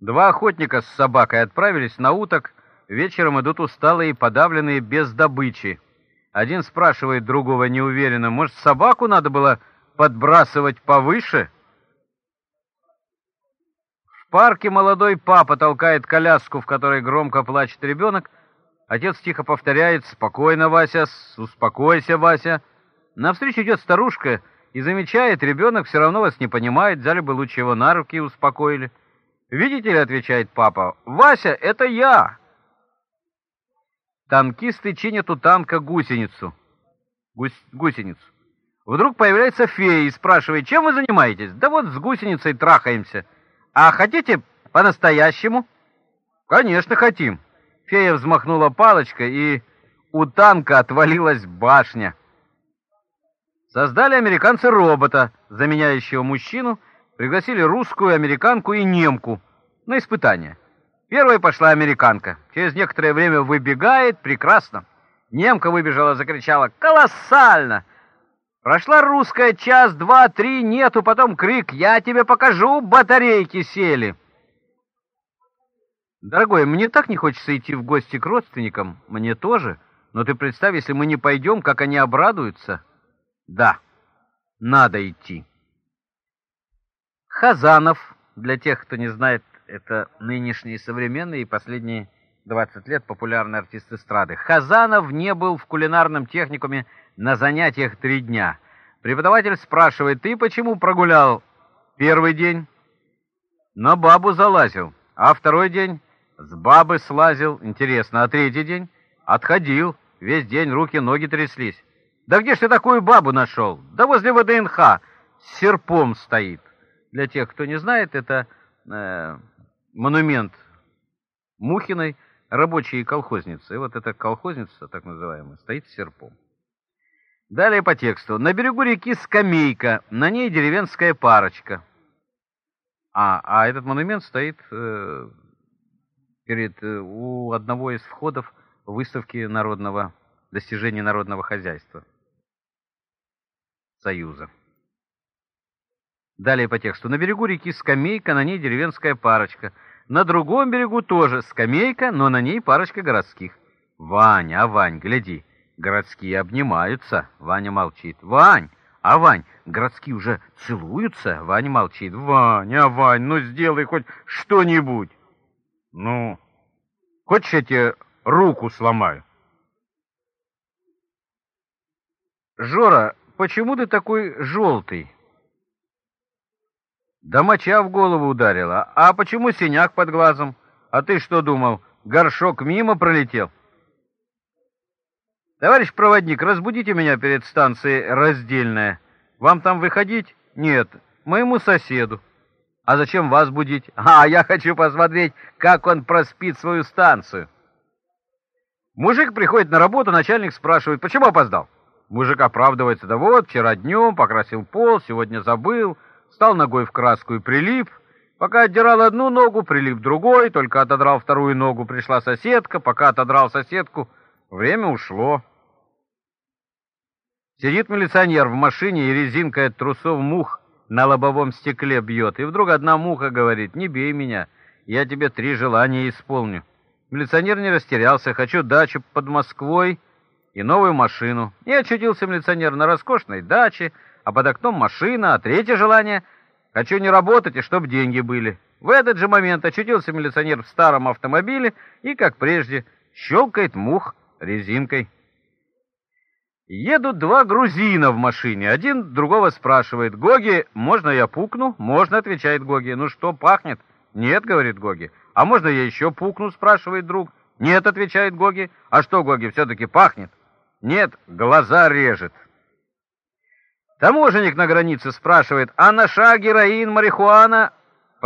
Два охотника с собакой отправились на уток, вечером идут усталые и подавленные без добычи. Один спрашивает другого неуверенно, может, собаку надо было подбрасывать повыше? В парке молодой папа толкает коляску, в которой громко плачет ребенок. Отец тихо повторяет «Спокойно, Вася, успокойся, Вася». Навстречу идет старушка и замечает, ребенок все равно вас не понимает, взяли бы лучше его на руки и успокоили. «Видите ли», — отвечает папа, — «Вася, это я!» Танкисты чинят у танка гусеницу. Гусь... Гусеницу. Вдруг появляется фея и спрашивает, чем вы занимаетесь? Да вот с гусеницей трахаемся. А хотите по-настоящему? Конечно, хотим. Фея взмахнула палочкой, и у танка отвалилась башня. Создали американцы робота, заменяющего мужчину, пригласили русскую, американку и немку на испытание. Первой пошла американка. Через некоторое время выбегает, прекрасно. Немка выбежала, закричала «Колоссально!» Прошла русская, час, два, три, нету, потом крик «Я тебе покажу, батарейки сели!» Дорогой, мне так не хочется идти в гости к родственникам. Мне тоже. Но ты представь, если мы не пойдем, как они обрадуются. Да, надо идти. Хазанов, для тех, кто не знает, это нынешние современные и последние 20 лет популярный артист эстрады. Хазанов не был в кулинарном техникуме на занятиях три дня. Преподаватель спрашивает, ты почему прогулял первый день? На бабу залазил. А второй день? С бабы слазил. Интересно. А третий день? Отходил. Весь день руки-ноги тряслись. Да где ж ты такую бабу нашел? Да возле ВДНХ. С серпом стоит. Для тех, кто не знает, это э, монумент Мухиной, рабочие колхозницы. И вот эта колхозница, так называемая, стоит с серпом. Далее по тексту. На берегу реки скамейка, на ней деревенская парочка. А, а этот монумент стоит э, перед, э, у одного из входов выставки народного, достижений народного хозяйства Союза. Далее по тексту. На берегу реки скамейка, на ней деревенская парочка. На другом берегу тоже скамейка, но на ней парочка городских. Ваня, а Вань, гляди, городские обнимаются. Ваня молчит. Вань, а Вань, городские уже целуются. Ваня молчит. Ваня, а Вань, ну сделай хоть что-нибудь. Ну, хочешь я тебе руку сломаю? Жора, почему ты такой желтый? Да моча в голову ударила. А почему синяк под глазом? А ты что думал, горшок мимо пролетел? Товарищ проводник, разбудите меня перед станцией раздельная. Вам там выходить? Нет, моему соседу. А зачем вас будить? А, я хочу посмотреть, как он проспит свою станцию. Мужик приходит на работу, начальник спрашивает, почему опоздал? Мужик оправдывается, да вот, вчера днем покрасил пол, сегодня забыл встал ногой в краску и прилип. Пока отдирал одну ногу, прилип другой, только отодрал вторую ногу, пришла соседка, пока отодрал соседку, время ушло. Сидит милиционер в машине, и резинка от трусов мух на лобовом стекле бьет. И вдруг одна муха говорит, не бей меня, я тебе три желания исполню. Милиционер не растерялся, хочу дачу под Москвой и новую машину. И очутился милиционер на роскошной даче, а под окном машина, а третье желание — хочу не работать и чтоб деньги были. В этот же момент очутился милиционер в старом автомобиле и, как прежде, щелкает мух резинкой. Едут два грузина в машине. Один другого спрашивает. «Гоги, можно я пукну?» «Можно», — отвечает Гоги. «Ну что, пахнет?» «Нет», — говорит Гоги. «А можно я еще пукну?» — спрашивает друг. «Нет», — отвечает Гоги. «А что, Гоги, все-таки пахнет?» «Нет, глаза режет». Таможенник на границе спрашивает, а наша героин, марихуана?